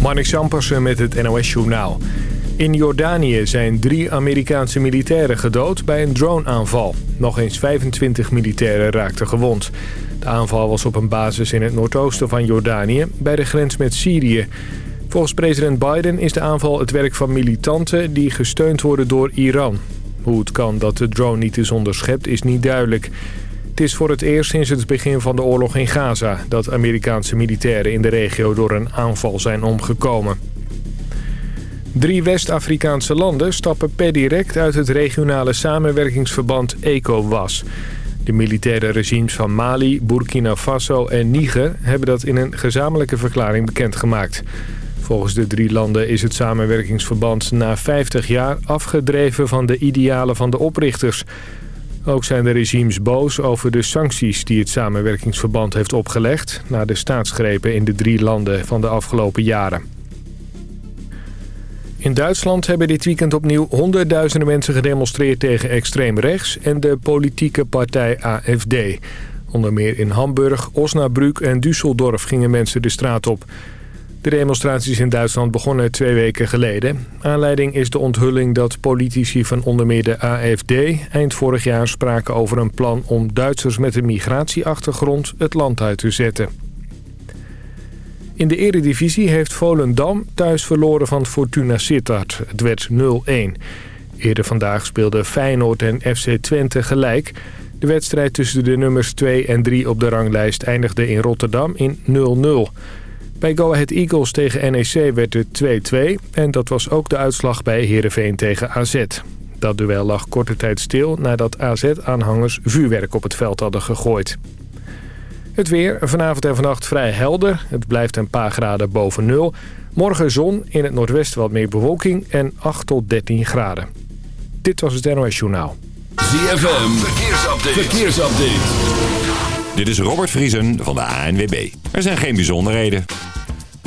Marnik Sampersen met het NOS-journaal. In Jordanië zijn drie Amerikaanse militairen gedood bij een droneaanval. Nog eens 25 militairen raakten gewond. De aanval was op een basis in het noordoosten van Jordanië... bij de grens met Syrië. Volgens president Biden is de aanval het werk van militanten... die gesteund worden door Iran. Hoe het kan dat de drone niet is onderschept is niet duidelijk... Het is voor het eerst sinds het begin van de oorlog in Gaza... dat Amerikaanse militairen in de regio door een aanval zijn omgekomen. Drie West-Afrikaanse landen stappen per direct uit het regionale samenwerkingsverband ECOWAS. De militaire regimes van Mali, Burkina Faso en Niger hebben dat in een gezamenlijke verklaring bekendgemaakt. Volgens de drie landen is het samenwerkingsverband na 50 jaar afgedreven van de idealen van de oprichters... Ook zijn de regimes boos over de sancties die het samenwerkingsverband heeft opgelegd... na de staatsgrepen in de drie landen van de afgelopen jaren. In Duitsland hebben dit weekend opnieuw honderdduizenden mensen gedemonstreerd tegen extreem rechts en de politieke partij AFD. Onder meer in Hamburg, Osnabrück en Düsseldorf gingen mensen de straat op... De demonstraties in Duitsland begonnen twee weken geleden. Aanleiding is de onthulling dat politici van onder meer de AFD... eind vorig jaar spraken over een plan om Duitsers met een migratieachtergrond het land uit te zetten. In de eredivisie heeft Volendam thuis verloren van Fortuna Sittard. Het werd 0-1. Eerder vandaag speelden Feyenoord en FC Twente gelijk... De wedstrijd tussen de nummers 2 en 3 op de ranglijst eindigde in Rotterdam in 0-0. Bij Go Ahead Eagles tegen NEC werd het 2-2 en dat was ook de uitslag bij Heerenveen tegen AZ. Dat duel lag korte tijd stil nadat AZ-aanhangers vuurwerk op het veld hadden gegooid. Het weer, vanavond en vannacht vrij helder. Het blijft een paar graden boven nul. Morgen zon, in het noordwesten wat meer bewolking en 8 tot 13 graden. Dit was het NOS Journaal. ZFM, verkeersupdate. verkeersupdate. Dit is Robert Vriesen van de ANWB. Er zijn geen bijzonderheden.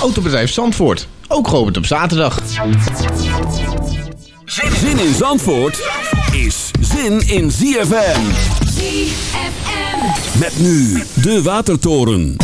Autobedrijf Zandvoort, ook geopend op zaterdag. Zin in Zandvoort is zin in ZFM. ZFM. Met nu de Watertoren.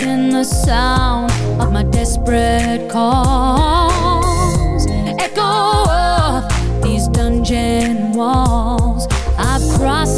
in the sound of my desperate calls. Echo of these dungeon walls. I've crossed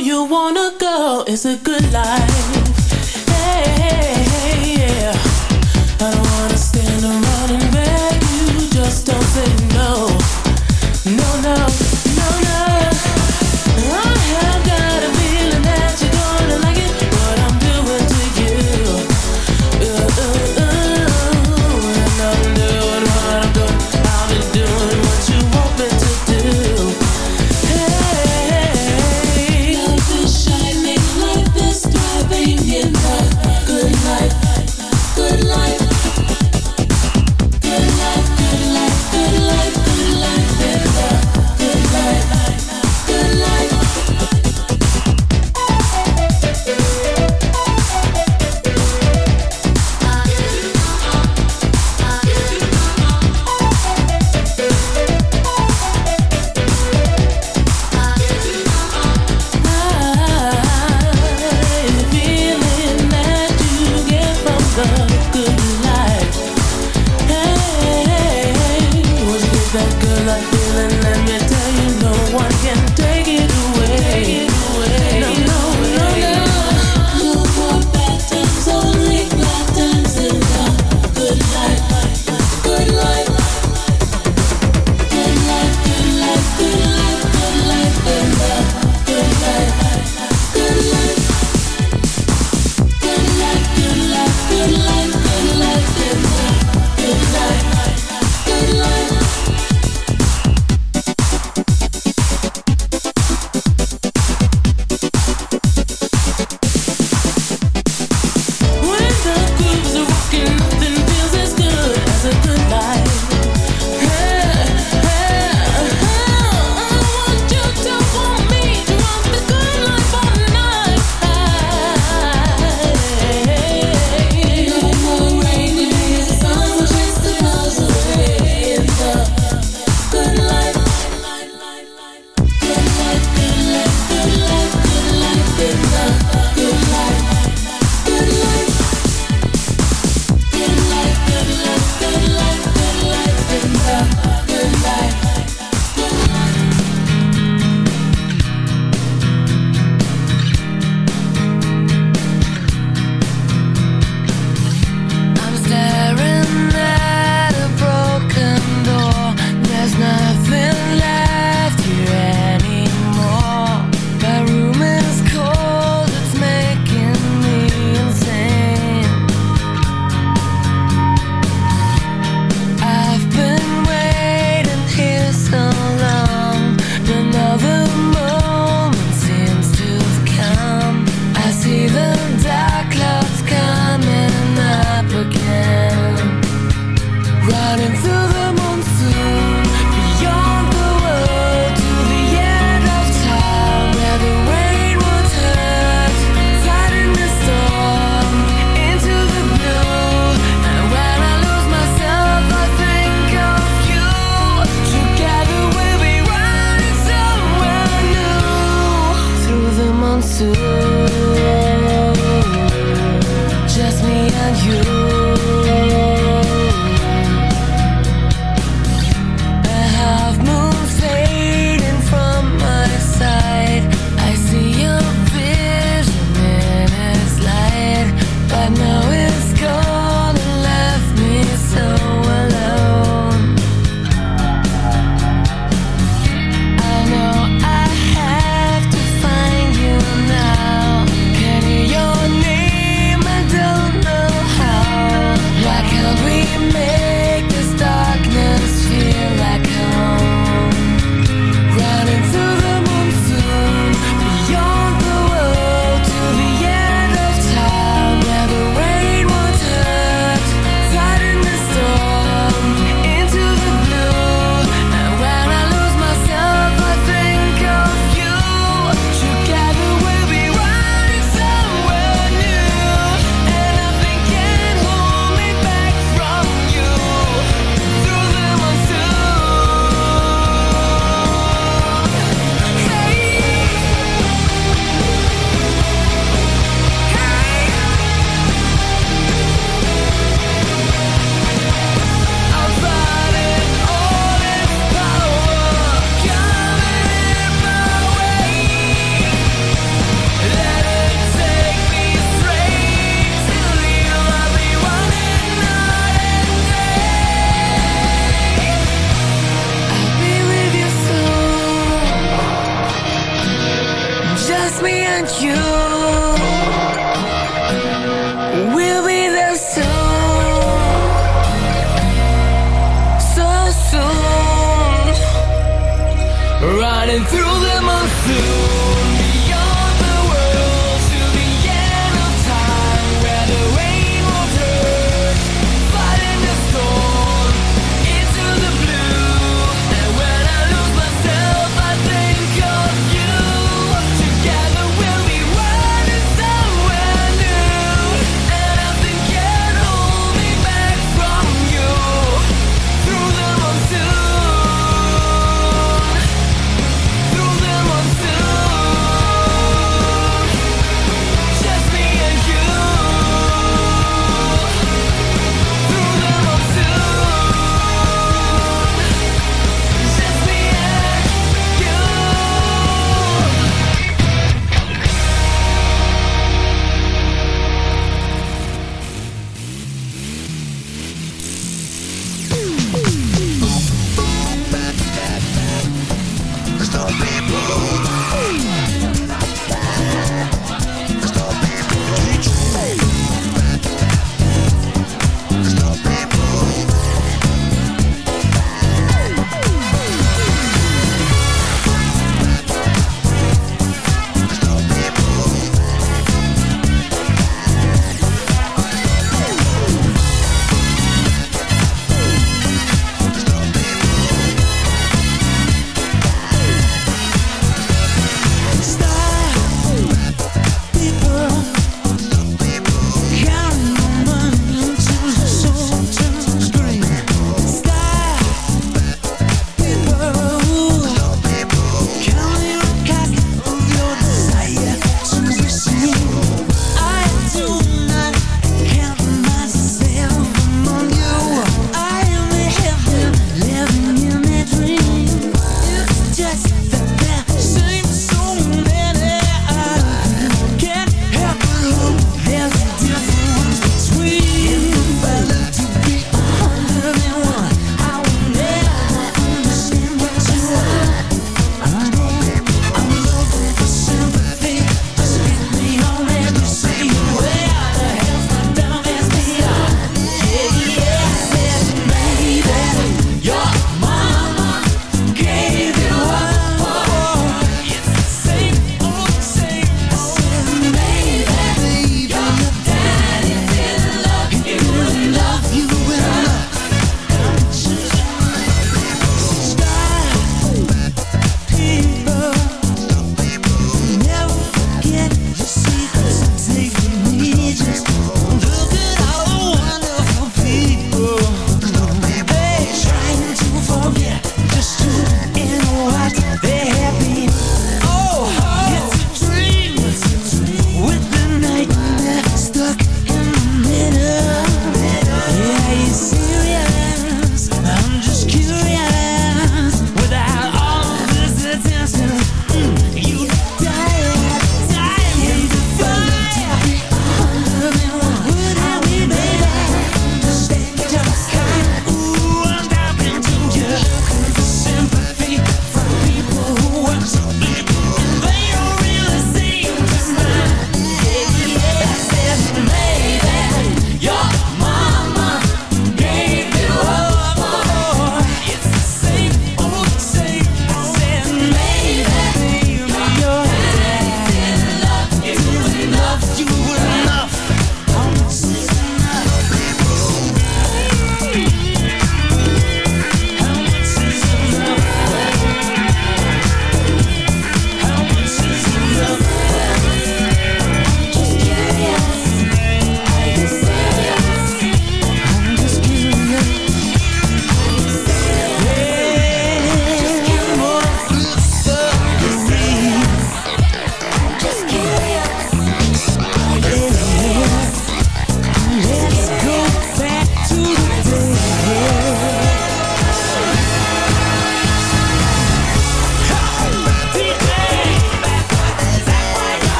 you wanna go. It's a good life.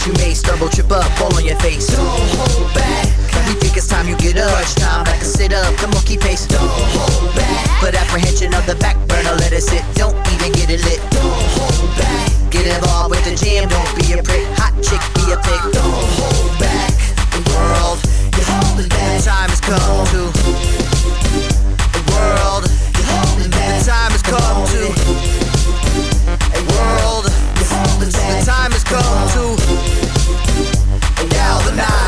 It you may stumble, trip up, fall on your face. Don't hold back. We think it's time you get up. Crunch time, back and sit up, the monkey pace. Don't hold back. Put apprehension of the back burner, let it sit. Don't even get it lit. Don't hold back. Get involved with the jam, don't be a prick. Hot chick, be a pig. Don't hold back. The world, you're holding back. The time has come to. The world, you're holding back. The time has come to. A world. The time has come to. Galvanize.